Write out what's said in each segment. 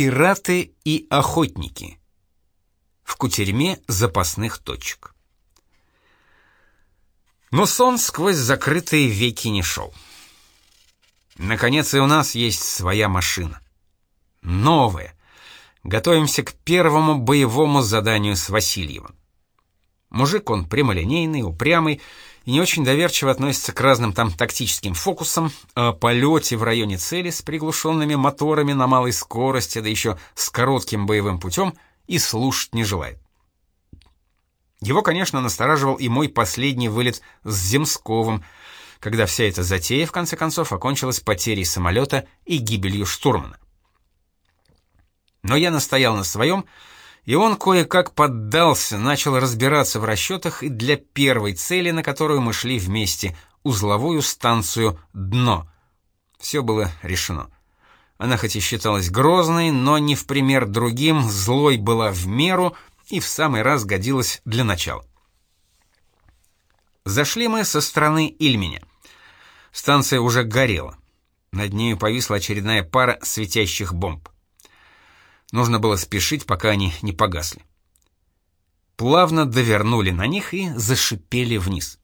Пираты и охотники. В кутерьме запасных точек. Но сон сквозь закрытые веки не шел. Наконец и у нас есть своя машина. Новая. Готовимся к первому боевому заданию с Васильевым. Мужик он прямолинейный, упрямый не очень доверчиво относится к разным там тактическим фокусам, о полете в районе цели с приглушенными моторами на малой скорости, да еще с коротким боевым путем, и слушать не желает. Его, конечно, настораживал и мой последний вылет с Земсковым, когда вся эта затея, в конце концов, окончилась потерей самолета и гибелью штурмана. Но я настоял на своем, и он кое-как поддался, начал разбираться в расчетах и для первой цели, на которую мы шли вместе, узловую станцию «Дно». Все было решено. Она хоть и считалась грозной, но не в пример другим, злой была в меру и в самый раз годилась для начала. Зашли мы со стороны Ильменя. Станция уже горела. Над нею повисла очередная пара светящих бомб. Нужно было спешить, пока они не погасли. Плавно довернули на них и зашипели вниз.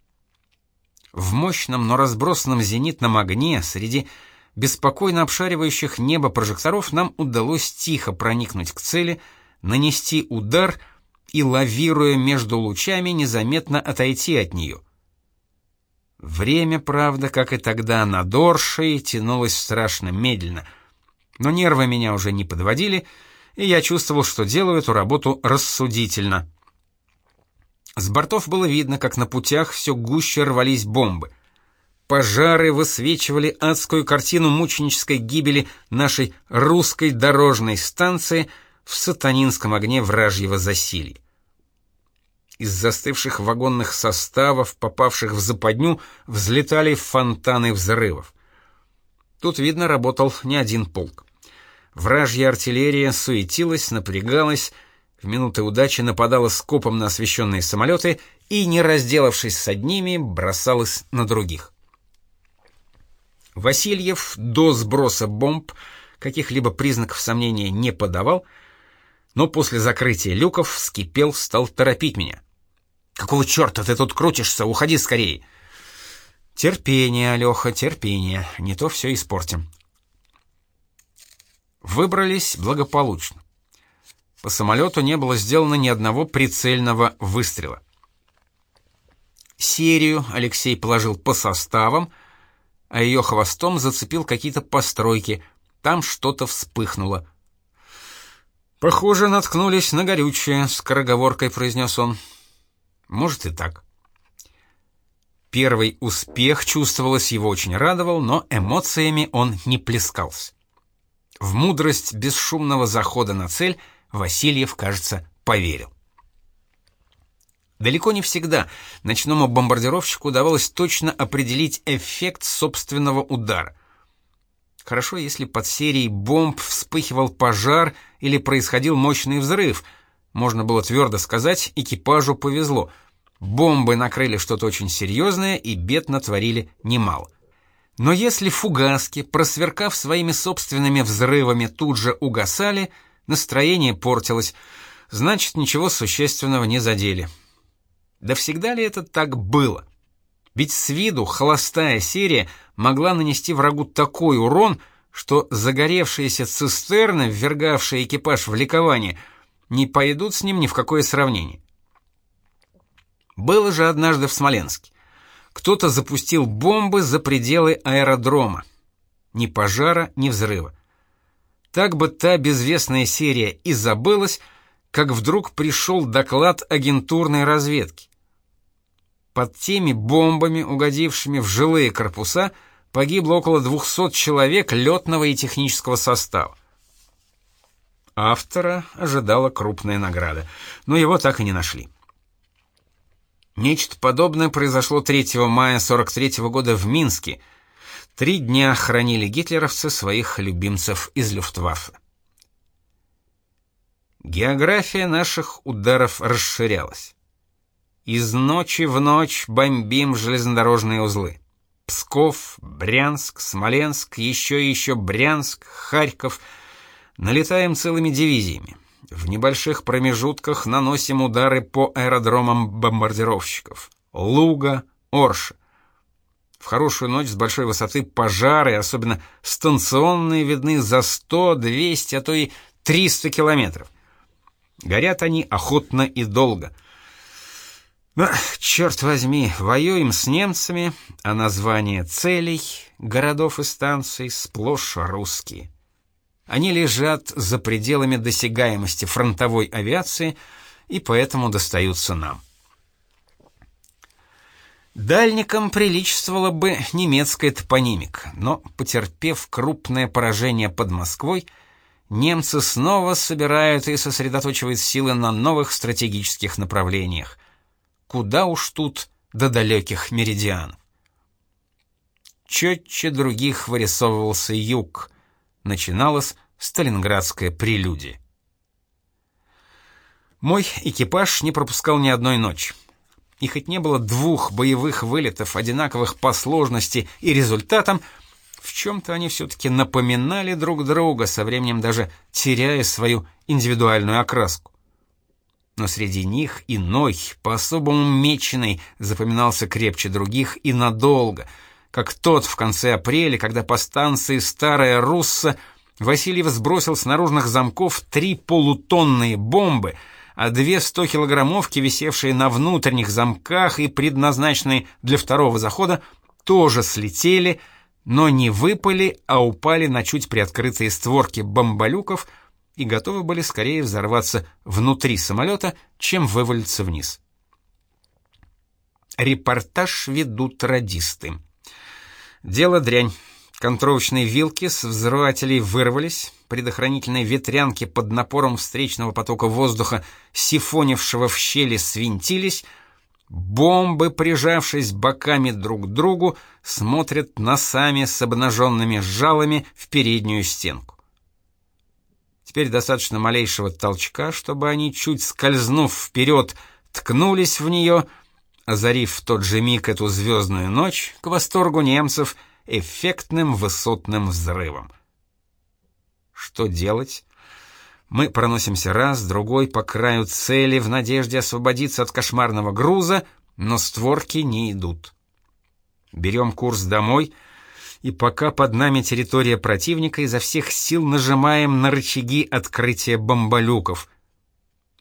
В мощном, но разбросанном зенитном огне среди беспокойно обшаривающих небо прожекторов нам удалось тихо проникнуть к цели, нанести удар и, лавируя между лучами, незаметно отойти от нее. Время, правда, как и тогда на Дорше, тянулось страшно медленно, но нервы меня уже не подводили — и я чувствовал, что делаю эту работу рассудительно. С бортов было видно, как на путях все гуще рвались бомбы. Пожары высвечивали адскую картину мученической гибели нашей русской дорожной станции в сатанинском огне вражьего засилья. Из застывших вагонных составов, попавших в западню, взлетали фонтаны взрывов. Тут, видно, работал не один полк. Вражья артиллерия суетилась, напрягалась, в минуты удачи нападала скопом на освещенные самолеты и, не разделавшись с одними, бросалась на других. Васильев до сброса бомб каких-либо признаков сомнения не подавал, но после закрытия люков вскипел, стал торопить меня. «Какого черта ты тут крутишься? Уходи скорее!» «Терпение, Алёха, терпение, не то все испортим». Выбрались благополучно. По самолету не было сделано ни одного прицельного выстрела. Серию Алексей положил по составам, а ее хвостом зацепил какие-то постройки. Там что-то вспыхнуло. «Похоже, наткнулись на горючее», — скороговоркой произнес он. «Может и так». Первый успех, чувствовалось, его очень радовал, но эмоциями он не плескался. В мудрость бесшумного захода на цель Васильев, кажется, поверил. Далеко не всегда ночному бомбардировщику удавалось точно определить эффект собственного удара. Хорошо, если под серией бомб вспыхивал пожар или происходил мощный взрыв. Можно было твердо сказать, экипажу повезло. Бомбы накрыли что-то очень серьезное и бед натворили немало. Но если фугаски, просверкав своими собственными взрывами, тут же угасали, настроение портилось, значит, ничего существенного не задели. Да всегда ли это так было? Ведь с виду холостая серия могла нанести врагу такой урон, что загоревшиеся цистерны, ввергавшие экипаж в ликование, не пойдут с ним ни в какое сравнение. Было же однажды в Смоленске. Кто-то запустил бомбы за пределы аэродрома. Ни пожара, ни взрыва. Так бы та безвестная серия и забылась, как вдруг пришел доклад агентурной разведки. Под теми бомбами, угодившими в жилые корпуса, погибло около 200 человек летного и технического состава. Автора ожидала крупная награда, но его так и не нашли. Нечто подобное произошло 3 мая 43 -го года в Минске. Три дня хранили гитлеровцы своих любимцев из Люфтваффе. География наших ударов расширялась. Из ночи в ночь бомбим железнодорожные узлы. Псков, Брянск, Смоленск, еще и еще Брянск, Харьков. Налетаем целыми дивизиями. В небольших промежутках наносим удары по аэродромам бомбардировщиков. Луга, Орша. В хорошую ночь с большой высоты пожары, особенно станционные, видны за 100, 200, а то и 300 километров. Горят они охотно и долго. Но, черт возьми, воюем с немцами, а названия целей, городов и станций сплошь русские. Они лежат за пределами досягаемости фронтовой авиации и поэтому достаются нам. Дальникам приличествовала бы немецкая топонимика, но, потерпев крупное поражение под Москвой, немцы снова собирают и сосредоточивают силы на новых стратегических направлениях. Куда уж тут до далеких меридианов. Четче других вырисовывался юг. Начиналась сталинградская прелюдия. Мой экипаж не пропускал ни одной ночи. И хоть не было двух боевых вылетов, одинаковых по сложности и результатам, в чем-то они все-таки напоминали друг друга, со временем даже теряя свою индивидуальную окраску. Но среди них иной, по-особому меченый, запоминался крепче других и надолго, как тот в конце апреля, когда по станции Старая Русса Васильев сбросил с наружных замков три полутонные бомбы — а две 100-килограммовки, висевшие на внутренних замках и предназначенные для второго захода, тоже слетели, но не выпали, а упали на чуть приоткрытые створки бомболюков и готовы были скорее взорваться внутри самолета, чем вывалиться вниз. Репортаж ведут радисты. Дело дрянь. Контровочные вилки с взрывателей вырвались, предохранительные ветрянки под напором встречного потока воздуха, сифонившего в щели, свинтились, бомбы, прижавшись боками друг к другу, смотрят носами с обнаженными жалами в переднюю стенку. Теперь достаточно малейшего толчка, чтобы они, чуть скользнув вперед, ткнулись в нее, озарив в тот же миг эту звездную ночь к восторгу немцев — эффектным высотным взрывом. Что делать? Мы проносимся раз, другой по краю цели в надежде освободиться от кошмарного груза, но створки не идут. Берем курс домой, и пока под нами территория противника, изо всех сил нажимаем на рычаги открытия бомболюков.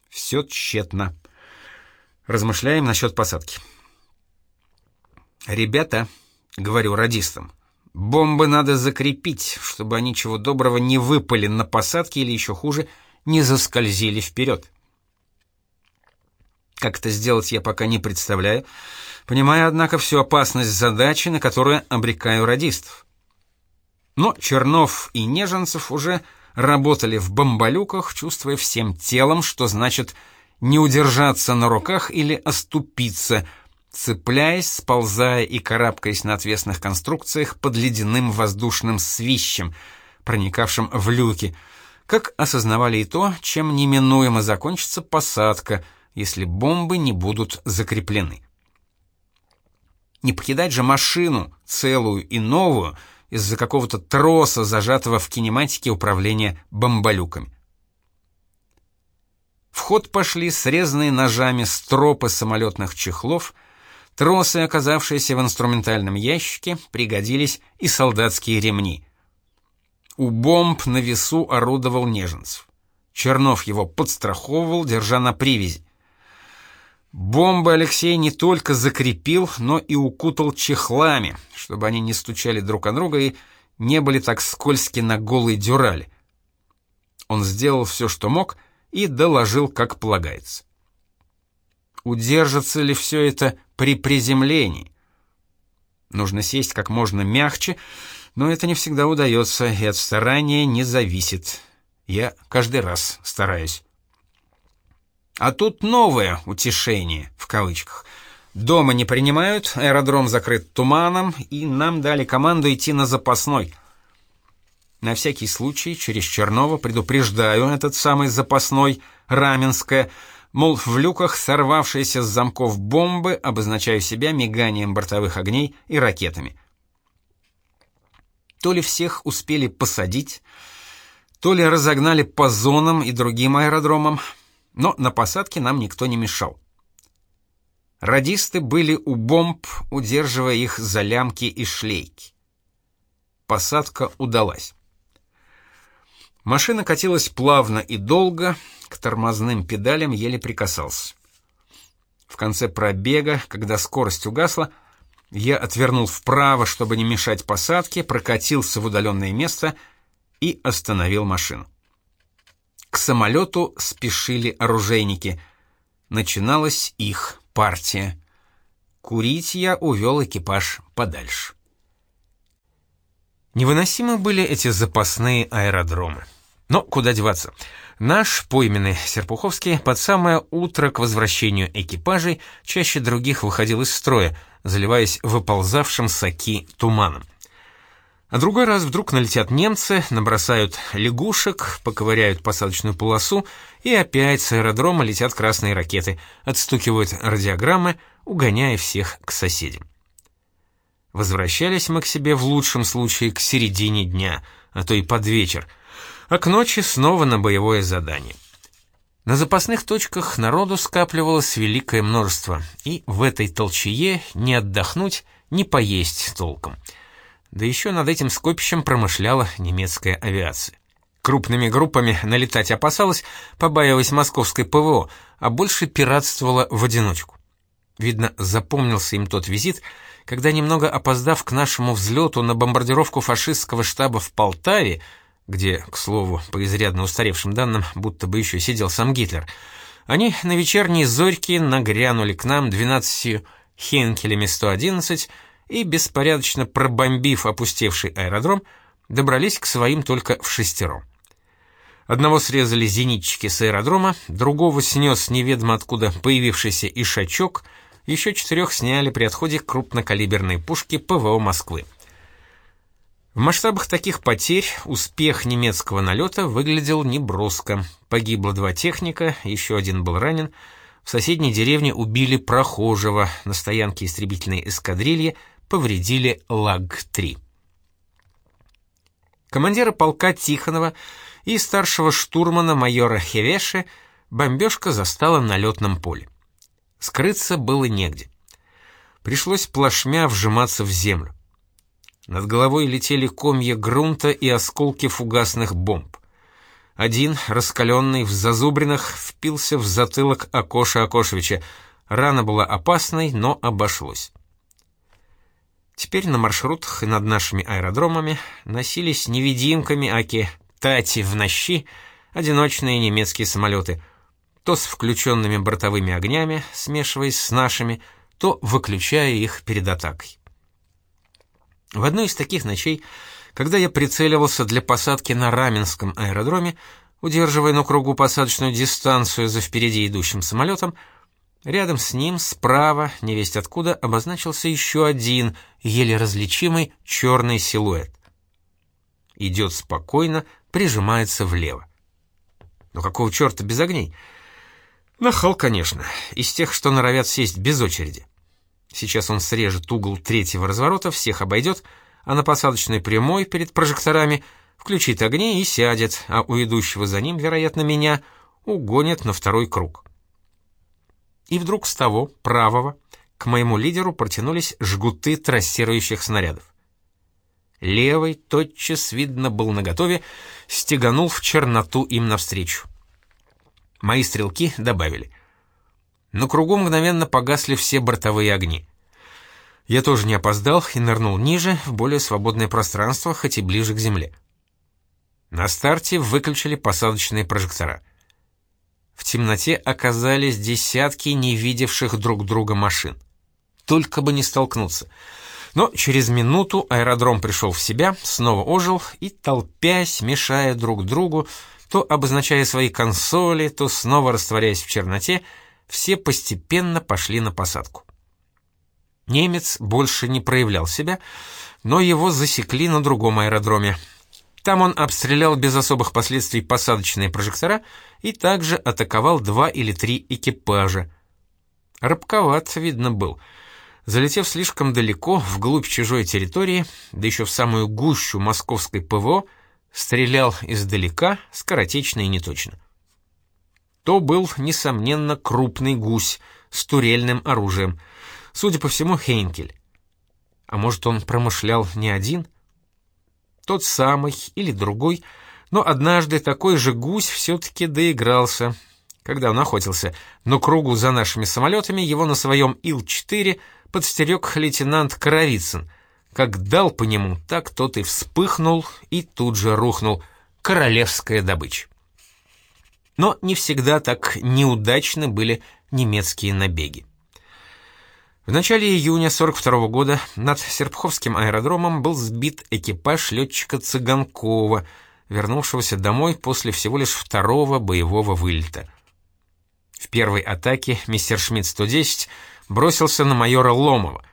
Все тщетно. Размышляем насчет посадки. «Ребята», — говорю радистам, Бомбы надо закрепить, чтобы они чего доброго не выпали на посадке или еще хуже, не заскользили вперед. Как это сделать, я пока не представляю, понимая, однако, всю опасность задачи, на которую обрекаю радистов. Но Чернов и Неженцев уже работали в бомболюках, чувствуя всем телом, что значит не удержаться на руках или оступиться – цепляясь, сползая и карабкаясь на отвесных конструкциях под ледяным воздушным свищем, проникавшим в люки, как осознавали и то, чем неминуемо закончится посадка, если бомбы не будут закреплены. Не покидать же машину, целую и новую, из-за какого-то троса, зажатого в кинематике управления бомболюками. В ход пошли срезанные ножами стропы самолетных чехлов — Тросы, оказавшиеся в инструментальном ящике, пригодились и солдатские ремни. У бомб на весу орудовал Неженцев. Чернов его подстраховывал, держа на привязи. Бомбы Алексей не только закрепил, но и укутал чехлами, чтобы они не стучали друг о друга и не были так скользки на голой дюрали. Он сделал все, что мог, и доложил, как полагается. Удержится ли все это при приземлении? Нужно сесть как можно мягче, но это не всегда удается и от старания не зависит. Я каждый раз стараюсь. А тут новое утешение, в кавычках. Дома не принимают, аэродром закрыт туманом, и нам дали команду идти на запасной. На всякий случай через Чернова предупреждаю этот самый запасной, Раменское, Мол, в люках сорвавшиеся с замков бомбы обозначаю себя миганием бортовых огней и ракетами. То ли всех успели посадить, то ли разогнали по зонам и другим аэродромам, но на посадке нам никто не мешал. Радисты были у бомб, удерживая их за лямки и шлейки. Посадка удалась. Машина катилась плавно и долго, к тормозным педалям еле прикасался. В конце пробега, когда скорость угасла, я отвернул вправо, чтобы не мешать посадке, прокатился в удаленное место и остановил машину. К самолету спешили оружейники. Начиналась их партия. Курить я увел экипаж подальше. Невыносимы были эти запасные аэродромы. Но куда деваться? Наш пойменный Серпуховский под самое утро к возвращению экипажей чаще других выходил из строя, заливаясь выползавшим соки туманом. А другой раз вдруг налетят немцы, набросают лягушек, поковыряют посадочную полосу, и опять с аэродрома летят красные ракеты, отстукивают радиограммы, угоняя всех к соседям. Возвращались мы к себе в лучшем случае к середине дня, а то и под вечер, а к ночи снова на боевое задание. На запасных точках народу скапливалось великое множество, и в этой толчее не отдохнуть, не поесть толком. Да еще над этим скопищем промышляла немецкая авиация. Крупными группами налетать опасалась, побаиваясь московской ПВО, а больше пиратствовала в одиночку. Видно, запомнился им тот визит — когда, немного опоздав к нашему взлету на бомбардировку фашистского штаба в Полтаве, где, к слову, по изрядно устаревшим данным, будто бы еще сидел сам Гитлер, они на вечерние зорьки нагрянули к нам 12 хенкелями 111 и, беспорядочно пробомбив опустевший аэродром, добрались к своим только в шестером. Одного срезали зенитчики с аэродрома, другого снес неведомо откуда появившийся ишачок — еще четырех сняли при отходе крупнокалиберной пушки ПВО Москвы. В масштабах таких потерь успех немецкого налета выглядел неброско. Погибло два техника, еще один был ранен. В соседней деревне убили прохожего, на стоянке истребительной эскадрильи повредили ЛАГ-3. Командира полка Тихонова и старшего штурмана майора Хевеше бомбежка застала на летном поле. Скрыться было негде. Пришлось плашмя вжиматься в землю. Над головой летели комья грунта и осколки фугасных бомб. Один, раскаленный в зазубринах, впился в затылок Акоша Акошевича. Рана была опасной, но обошлось. Теперь на маршрутах и над нашими аэродромами носились невидимками аки Тати в нощи одиночные немецкие самолеты — то с включенными бортовыми огнями, смешиваясь с нашими, то выключая их перед атакой. В одну из таких ночей, когда я прицеливался для посадки на Раменском аэродроме, удерживая на кругу посадочную дистанцию за впереди идущим самолетом, рядом с ним, справа, невесть откуда, обозначился еще один, еле различимый черный силуэт. Идет спокойно, прижимается влево. Но какого черта без огней? Нахал, конечно, из тех, что норовят сесть без очереди. Сейчас он срежет угол третьего разворота, всех обойдет, а на посадочной прямой перед прожекторами включит огни и сядет, а у идущего за ним, вероятно, меня, угонят на второй круг. И вдруг с того, правого, к моему лидеру протянулись жгуты трассирующих снарядов. Левый тотчас, видно, был наготове, стеганул в черноту им навстречу. Мои стрелки добавили. Но кругом мгновенно погасли все бортовые огни. Я тоже не опоздал и нырнул ниже, в более свободное пространство, хоть и ближе к земле. На старте выключили посадочные прожектора. В темноте оказались десятки не видевших друг друга машин. Только бы не столкнуться. Но через минуту аэродром пришел в себя, снова ожил и, толпясь, мешая друг другу, то обозначая свои консоли, то снова растворяясь в черноте, все постепенно пошли на посадку. Немец больше не проявлял себя, но его засекли на другом аэродроме. Там он обстрелял без особых последствий посадочные прожектора и также атаковал два или три экипажа. Рабковат, видно, был. Залетев слишком далеко, вглубь чужой территории, да еще в самую гущу московской ПВО, Стрелял издалека, скоротечно и неточно. То был, несомненно, крупный гусь с турельным оружием, судя по всему, Хейнкель. А может, он промышлял не один? Тот самый или другой, но однажды такой же гусь все-таки доигрался, когда он охотился. Но кругу за нашими самолетами его на своем Ил-4 подстерег лейтенант Коровицын. Как дал по нему, так тот и вспыхнул и тут же рухнул. Королевская добыча. Но не всегда так неудачны были немецкие набеги. В начале июня 42 -го года над Серпховским аэродромом был сбит экипаж летчика Цыганкова, вернувшегося домой после всего лишь второго боевого вылета. В первой атаке мистер Шмидт-110 бросился на майора Ломова.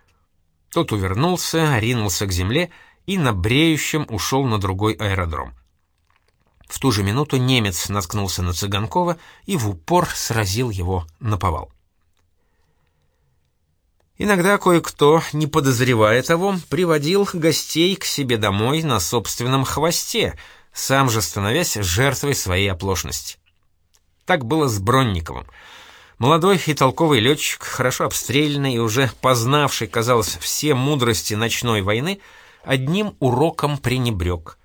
Тот увернулся, ринулся к земле и на бреющем ушел на другой аэродром. В ту же минуту немец наткнулся на Цыганкова и в упор сразил его на повал. Иногда кое-кто, не подозревая того, приводил гостей к себе домой на собственном хвосте, сам же становясь жертвой своей оплошности. Так было с Бронниковым. Молодой и толковый летчик, хорошо обстрелянный и уже познавший, казалось, все мудрости ночной войны, одним уроком пренебрег.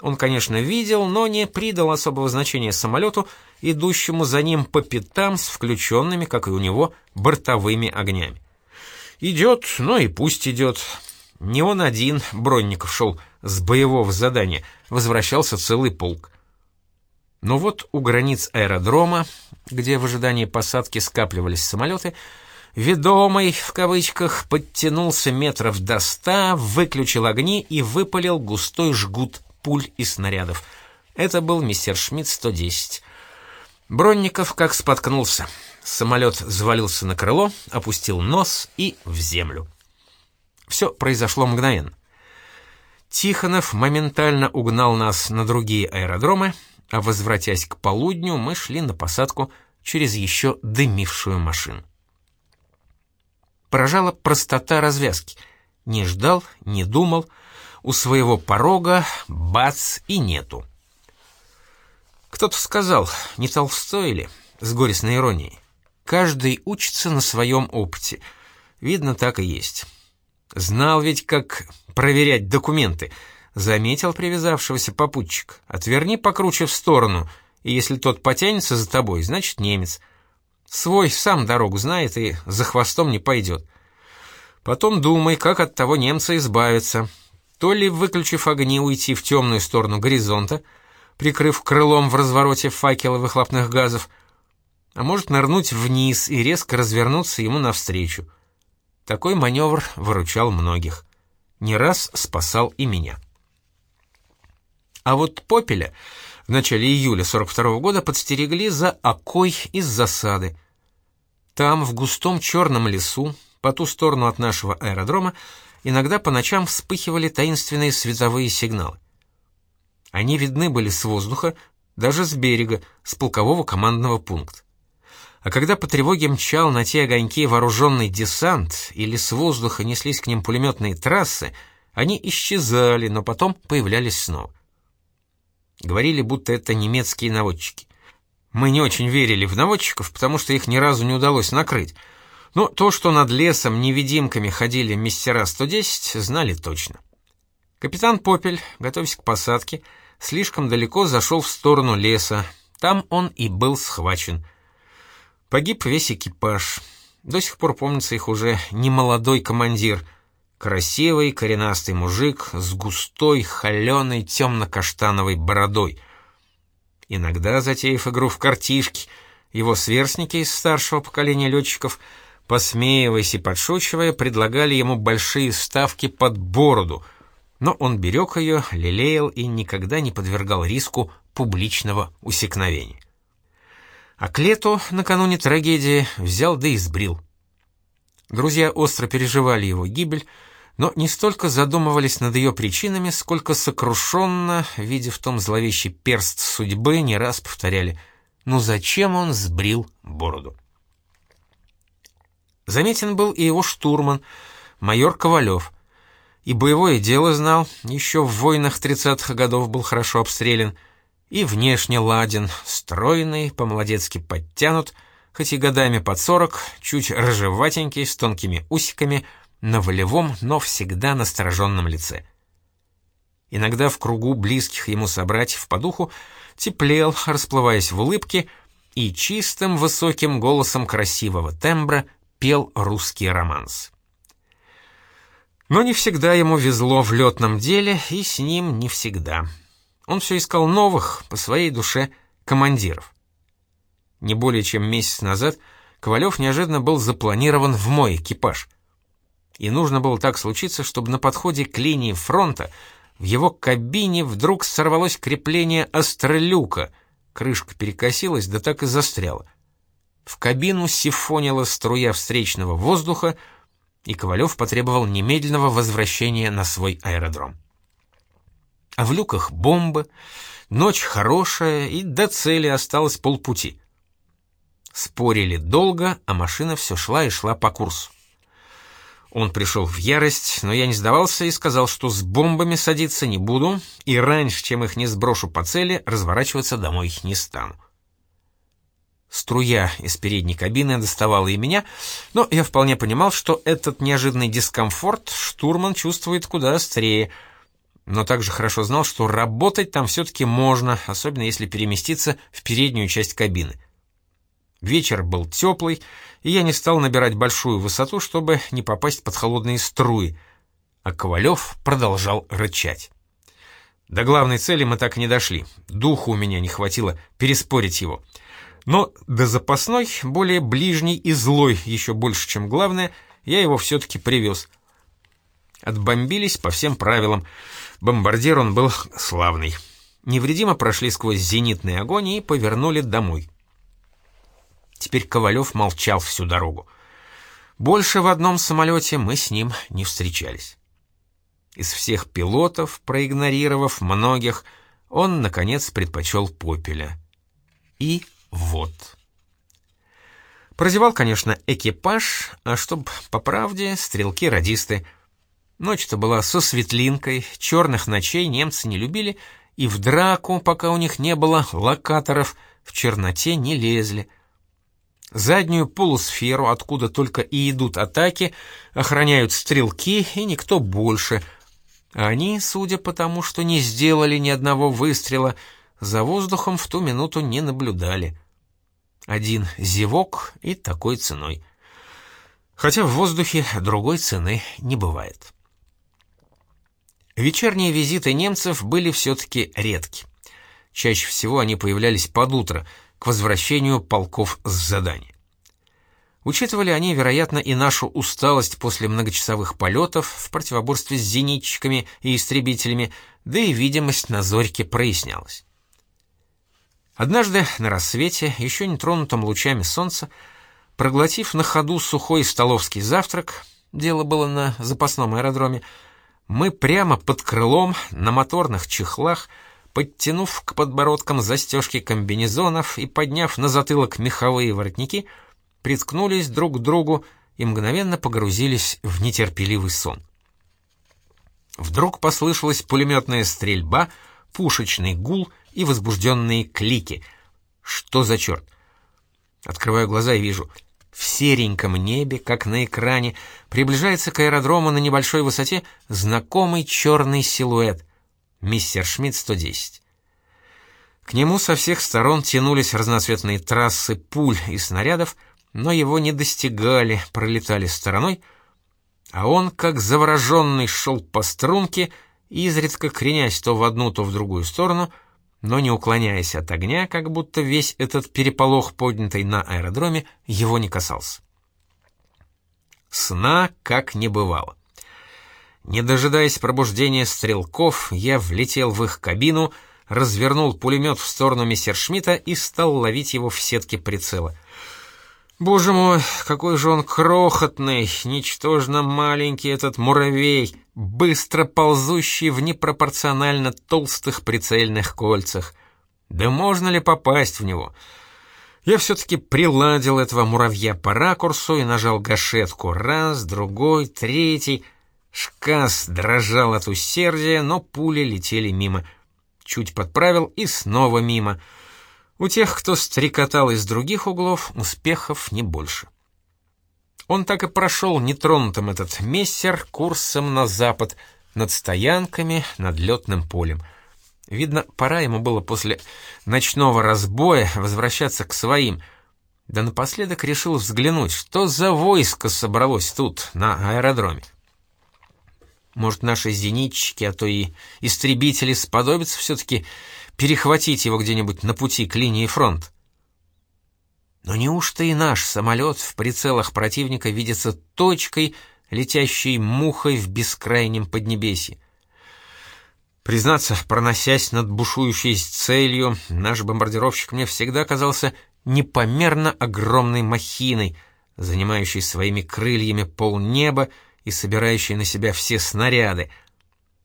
Он, конечно, видел, но не придал особого значения самолету, идущему за ним по пятам с включенными, как и у него, бортовыми огнями. Идет, ну и пусть идет. Не он один, Бронников шел с боевого задания, возвращался целый полк. Но вот у границ аэродрома, где в ожидании посадки скапливались самолеты, ведомый, в кавычках, подтянулся метров до ста, выключил огни и выпалил густой жгут пуль и снарядов. Это был мистер Шмидт-110. Бронников как споткнулся. Самолет завалился на крыло, опустил нос и в землю. Все произошло мгновенно. Тихонов моментально угнал нас на другие аэродромы, а возвратясь к полудню, мы шли на посадку через еще дымившую машину. Поражала простота развязки. Не ждал, не думал, у своего порога бац и нету. Кто-то сказал, не Толстой ли, с горестной иронией. Каждый учится на своем опыте. Видно, так и есть. Знал ведь, как проверять документы. Заметил привязавшегося попутчик. Отверни покруче в сторону, и если тот потянется за тобой, значит немец. Свой сам дорогу знает и за хвостом не пойдет. Потом думай, как от того немца избавиться. То ли, выключив огни, уйти в темную сторону горизонта, прикрыв крылом в развороте факела выхлопных газов, а может нырнуть вниз и резко развернуться ему навстречу. Такой маневр выручал многих. Не раз спасал и меня. А вот Попеля в начале июля 42 -го года подстерегли за окой из засады. Там, в густом черном лесу, по ту сторону от нашего аэродрома, иногда по ночам вспыхивали таинственные световые сигналы. Они видны были с воздуха, даже с берега, с полкового командного пункта. А когда по тревоге мчал на те огоньки вооруженный десант или с воздуха неслись к ним пулеметные трассы, они исчезали, но потом появлялись снова. Говорили, будто это немецкие наводчики. Мы не очень верили в наводчиков, потому что их ни разу не удалось накрыть. Но то, что над лесом невидимками ходили мистера 110, знали точно. Капитан Попель, готовясь к посадке, слишком далеко зашел в сторону леса. Там он и был схвачен — Погиб весь экипаж. До сих пор помнится их уже немолодой командир. Красивый, коренастый мужик с густой, холеной, темно-каштановой бородой. Иногда, затеяв игру в картишки, его сверстники из старшего поколения летчиков, посмеиваясь и подшучивая, предлагали ему большие ставки под бороду, но он берег ее, лелеял и никогда не подвергал риску публичного усекновения. А к лету, накануне трагедии, взял да и сбрил. Друзья остро переживали его гибель, но не столько задумывались над ее причинами, сколько сокрушенно, видя в том зловещий перст судьбы, не раз повторяли «Ну зачем он сбрил бороду?» Заметен был и его штурман, майор Ковалев. И боевое дело знал, еще в войнах 30-х годов был хорошо обстрелян, и внешне ладен, стройный, по-молодецки подтянут, хоть и годами под сорок, чуть рыжеватенький, с тонкими усиками, на волевом, но всегда настороженном лице. Иногда в кругу близких ему собратьев по духу теплел, расплываясь в улыбке, и чистым высоким голосом красивого тембра пел русский романс. Но не всегда ему везло в летном деле, и с ним не всегда. Он все искал новых, по своей душе, командиров. Не более чем месяц назад Ковалев неожиданно был запланирован в мой экипаж. И нужно было так случиться, чтобы на подходе к линии фронта в его кабине вдруг сорвалось крепление астролюка, крышка перекосилась, да так и застряла. В кабину сифонила струя встречного воздуха, и Ковалев потребовал немедленного возвращения на свой аэродром. А в люках бомбы, ночь хорошая, и до цели осталось полпути. Спорили долго, а машина все шла и шла по курсу. Он пришел в ярость, но я не сдавался и сказал, что с бомбами садиться не буду, и раньше, чем их не сброшу по цели, разворачиваться домой не стану. Струя из передней кабины доставала и меня, но я вполне понимал, что этот неожиданный дискомфорт штурман чувствует куда острее, но также хорошо знал, что работать там все-таки можно, особенно если переместиться в переднюю часть кабины. Вечер был теплый, и я не стал набирать большую высоту, чтобы не попасть под холодные струи, а Ковалев продолжал рычать. До главной цели мы так и не дошли, духу у меня не хватило переспорить его — но до запасной, более ближний и злой, еще больше, чем главное, я его все-таки привез. Отбомбились по всем правилам. Бомбардир он был славный. Невредимо прошли сквозь зенитный огонь и повернули домой. Теперь Ковалев молчал всю дорогу. Больше в одном самолете мы с ним не встречались. Из всех пилотов, проигнорировав многих, он, наконец, предпочел Попеля. И вот. Прозевал, конечно, экипаж, а чтоб по правде, стрелки-радисты. Ночь-то была со светлинкой, черных ночей немцы не любили, и в драку, пока у них не было локаторов, в черноте не лезли. Заднюю полусферу, откуда только и идут атаки, охраняют стрелки и никто больше. Они, судя по тому, что не сделали ни одного выстрела, за воздухом в ту минуту не наблюдали. Один зевок и такой ценой. Хотя в воздухе другой цены не бывает. Вечерние визиты немцев были все-таки редки. Чаще всего они появлялись под утро, к возвращению полков с задания. Учитывали они, вероятно, и нашу усталость после многочасовых полетов в противоборстве с зенитчиками и истребителями, да и видимость на зорьке прояснялась. Однажды на рассвете, еще не тронутом лучами солнца, проглотив на ходу сухой столовский завтрак, дело было на запасном аэродроме, мы прямо под крылом на моторных чехлах, подтянув к подбородкам застежки комбинезонов и подняв на затылок меховые воротники, приткнулись друг к другу и мгновенно погрузились в нетерпеливый сон. Вдруг послышалась пулеметная стрельба, пушечный гул — и возбужденные клики. Что за черт? Открываю глаза и вижу. В сереньком небе, как на экране, приближается к аэродрому на небольшой высоте знакомый черный силуэт. Мистер Шмидт 110. К нему со всех сторон тянулись разноцветные трассы пуль и снарядов, но его не достигали, пролетали стороной, а он, как завороженный, шел по струнке, изредка кренясь то в одну, то в другую сторону — но не уклоняясь от огня, как будто весь этот переполох, поднятый на аэродроме, его не касался. Сна как не бывало. Не дожидаясь пробуждения стрелков, я влетел в их кабину, развернул пулемет в сторону мессершмитта и стал ловить его в сетке прицела — Боже мой, какой же он крохотный, ничтожно маленький этот муравей, быстро ползущий в непропорционально толстых прицельных кольцах. Да можно ли попасть в него? Я все-таки приладил этого муравья по ракурсу и нажал гашетку. Раз, другой, третий. Шкас дрожал от усердия, но пули летели мимо. Чуть подправил и снова мимо. У тех, кто стрекотал из других углов, успехов не больше. Он так и прошел нетронутым этот мессер курсом на запад, над стоянками, над летным полем. Видно, пора ему было после ночного разбоя возвращаться к своим. Да напоследок решил взглянуть, что за войско собралось тут, на аэродроме. Может, наши зенитчики, а то и истребители сподобятся все-таки перехватить его где-нибудь на пути к линии фронта. Но неужто и наш самолет в прицелах противника видится точкой, летящей мухой в бескрайнем поднебесье? Признаться, проносясь над бушующей целью, наш бомбардировщик мне всегда казался непомерно огромной махиной, занимающей своими крыльями полнеба и собирающей на себя все снаряды,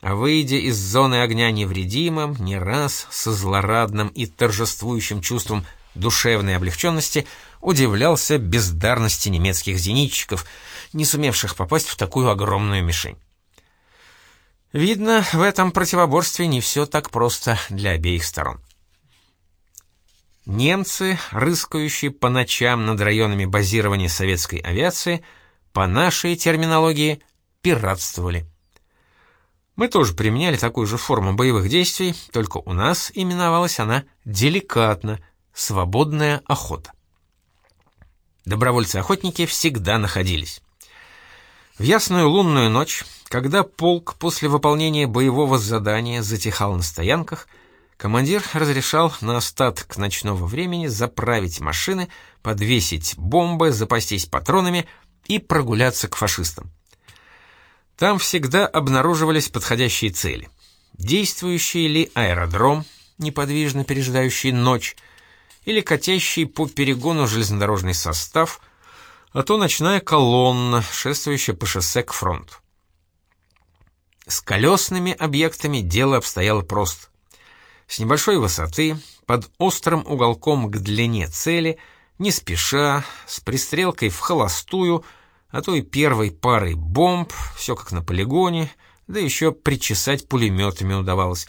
а выйдя из зоны огня невредимым, не раз со злорадным и торжествующим чувством душевной облегченности удивлялся бездарности немецких зенитчиков, не сумевших попасть в такую огромную мишень. Видно, в этом противоборстве не все так просто для обеих сторон. Немцы, рыскающие по ночам над районами базирования советской авиации, по нашей терминологии, пиратствовали. Мы тоже применяли такую же форму боевых действий, только у нас именовалась она деликатно «свободная охота». Добровольцы-охотники всегда находились. В ясную лунную ночь когда полк после выполнения боевого задания затихал на стоянках, командир разрешал на остаток ночного времени заправить машины, подвесить бомбы, запастись патронами и прогуляться к фашистам. Там всегда обнаруживались подходящие цели. Действующий ли аэродром, неподвижно пережидающий ночь, или катящий по перегону железнодорожный состав, а то ночная колонна, шествующая по шоссе к фронту. С колесными объектами дело обстояло просто. С небольшой высоты, под острым уголком к длине цели, не спеша, с пристрелкой в холостую, а то и первой парой бомб, все как на полигоне, да еще причесать пулеметами удавалось.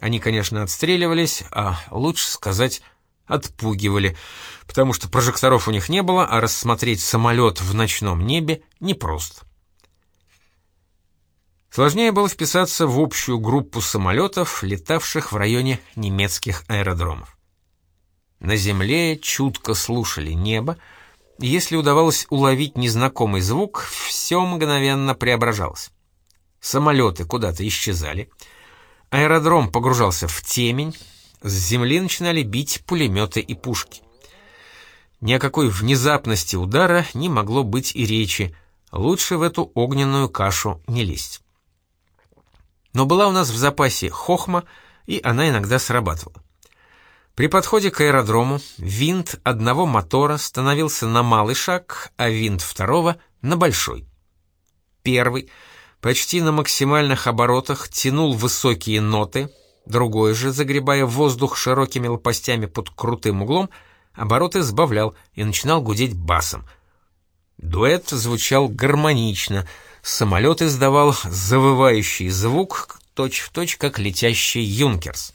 Они, конечно, отстреливались, а лучше сказать, отпугивали, потому что прожекторов у них не было, а рассмотреть самолет в ночном небе непросто. Сложнее было вписаться в общую группу самолетов, летавших в районе немецких аэродромов. На земле чутко слушали небо, если удавалось уловить незнакомый звук, все мгновенно преображалось. Самолеты куда-то исчезали, аэродром погружался в темень, с земли начинали бить пулеметы и пушки. Ни о какой внезапности удара не могло быть и речи, лучше в эту огненную кашу не лезть. Но была у нас в запасе хохма, и она иногда срабатывала. При подходе к аэродрому винт одного мотора становился на малый шаг, а винт второго — на большой. Первый, почти на максимальных оборотах, тянул высокие ноты, другой же, загребая воздух широкими лопастями под крутым углом, обороты сбавлял и начинал гудеть басом. Дуэт звучал гармонично — Самолет издавал завывающий звук, точь-в-точь, как летящий «Юнкерс».